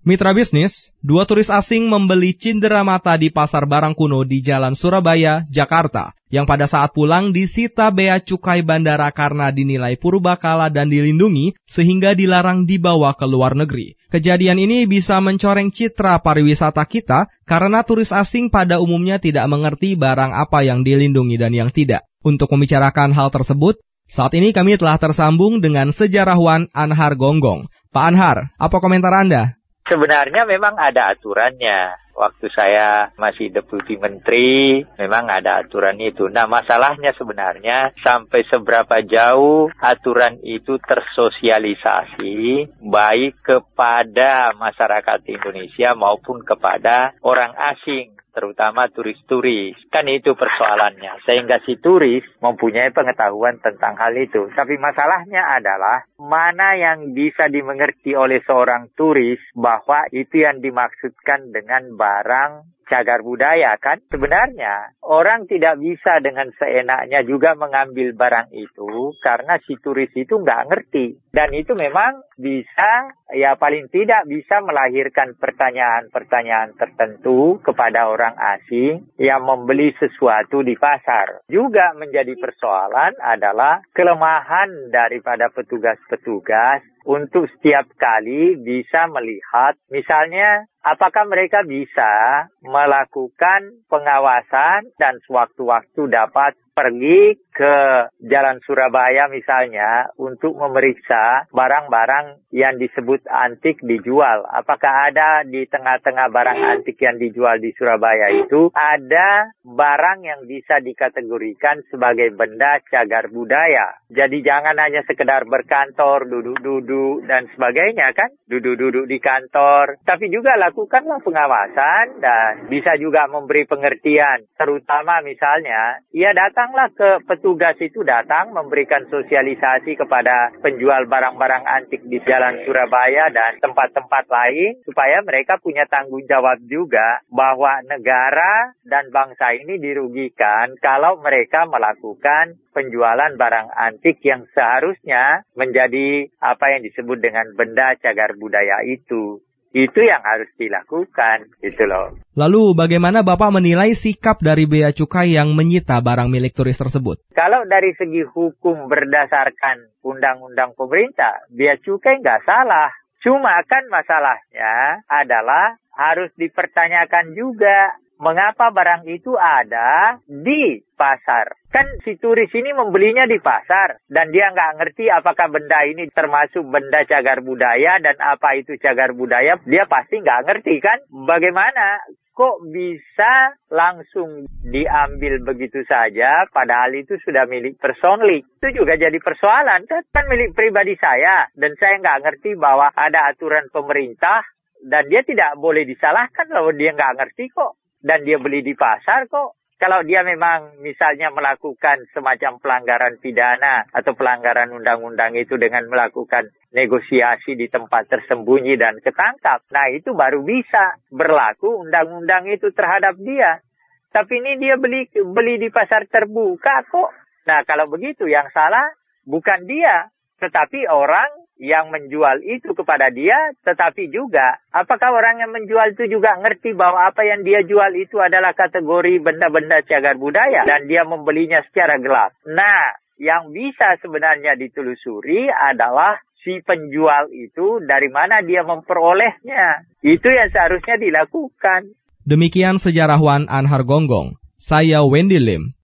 Mitra bisnis, dua turis asing membeli cindera mata di pasar barang kuno di Jalan Surabaya, Jakarta, yang pada saat pulang disita bea cukai bandara karena dinilai purbakala dan dilindungi sehingga dilarang dibawa ke luar negeri. Kejadian ini bisa mencoreng citra pariwisata kita karena turis asing pada umumnya tidak mengerti barang apa yang dilindungi dan yang tidak. Untuk membicarakan hal tersebut, saat ini kami telah tersambung dengan sejarawan Anhar Gonggong. Pak Anhar, apa komentar Anda? Sebenarnya memang ada aturannya. Waktu saya masih deputi menteri, memang ada aturan itu. Nah, masalahnya sebenarnya sampai seberapa jauh aturan itu tersosialisasi baik kepada masyarakat Indonesia maupun kepada orang asing terutama turis-turis. Kan itu persoalannya. Sehingga si turis mempunyai pengetahuan tentang hal itu. Tapi masalahnya adalah mana yang bisa dimengerti oleh seorang turis bahwa itu yang dimaksudkan dengan barang cagar budaya kan? Sebenarnya orang tidak bisa dengan seenaknya juga mengambil barang itu karena si turis itu nggak ngerti. Dan itu memang bisa ya paling tidak bisa melahirkan pertanyaan-pertanyaan tertentu kepada orang asing yang membeli sesuatu di pasar. Juga menjadi persoalan adalah kelemahan daripada petugas-petugas untuk setiap kali bisa melihat. Misalnya apakah mereka bisa melakukan pengawasan dan sewaktu-waktu dapat pergi ke Jalan Surabaya misalnya untuk memeriksa barang-barang yang disebut antik dijual. Apakah ada di tengah-tengah barang antik yang dijual di Surabaya itu ada barang yang bisa dikategorikan sebagai benda cagar budaya. Jadi jangan hanya sekedar berkantor, duduk-duduk dan sebagainya kan. Duduk-duduk di kantor. Tapi juga lakukanlah pengawasan dan bisa juga memberi pengertian. Terutama misalnya, ia datanglah ke petugas tugas itu datang memberikan sosialisasi kepada penjual barang-barang antik di Jalan Surabaya dan tempat-tempat lain supaya mereka punya tanggung jawab juga bahwa negara dan bangsa ini dirugikan kalau mereka melakukan penjualan barang antik yang seharusnya menjadi apa yang disebut dengan benda cagar budaya itu. Itu yang harus dilakukan, gitu loh. Lalu bagaimana Bapak menilai sikap dari Bea Cukai yang menyita barang milik turis tersebut? Kalau dari segi hukum berdasarkan undang-undang pemerintah, Bea Cukai nggak salah. Cuma kan masalahnya adalah harus dipertanyakan juga mengapa barang itu ada di pasar. Kan si turis ini membelinya di pasar dan dia nggak ngerti apakah benda ini termasuk benda cagar budaya dan apa itu cagar budaya. Dia pasti nggak ngerti kan bagaimana kok bisa langsung diambil begitu saja padahal itu sudah milik personally. Itu juga jadi persoalan. Kan milik pribadi saya dan saya nggak ngerti bahwa ada aturan pemerintah dan dia tidak boleh disalahkan kalau dia nggak ngerti kok dan dia beli di pasar kok. Kalau dia memang misalnya melakukan semacam pelanggaran pidana atau pelanggaran undang-undang itu dengan melakukan negosiasi di tempat tersembunyi dan ketangkap. Nah itu baru bisa berlaku undang-undang itu terhadap dia. Tapi ini dia beli beli di pasar terbuka kok. Nah kalau begitu yang salah bukan dia, tetapi orang yang menjual itu kepada dia, tetapi juga apakah orang yang menjual itu juga ngerti bahwa apa yang dia jual itu adalah kategori benda-benda cagar budaya dan dia membelinya secara gelap. Nah, yang bisa sebenarnya ditelusuri adalah si penjual itu dari mana dia memperolehnya. Itu yang seharusnya dilakukan. Demikian sejarawan Anhar Gonggong. Saya Wendy Lim.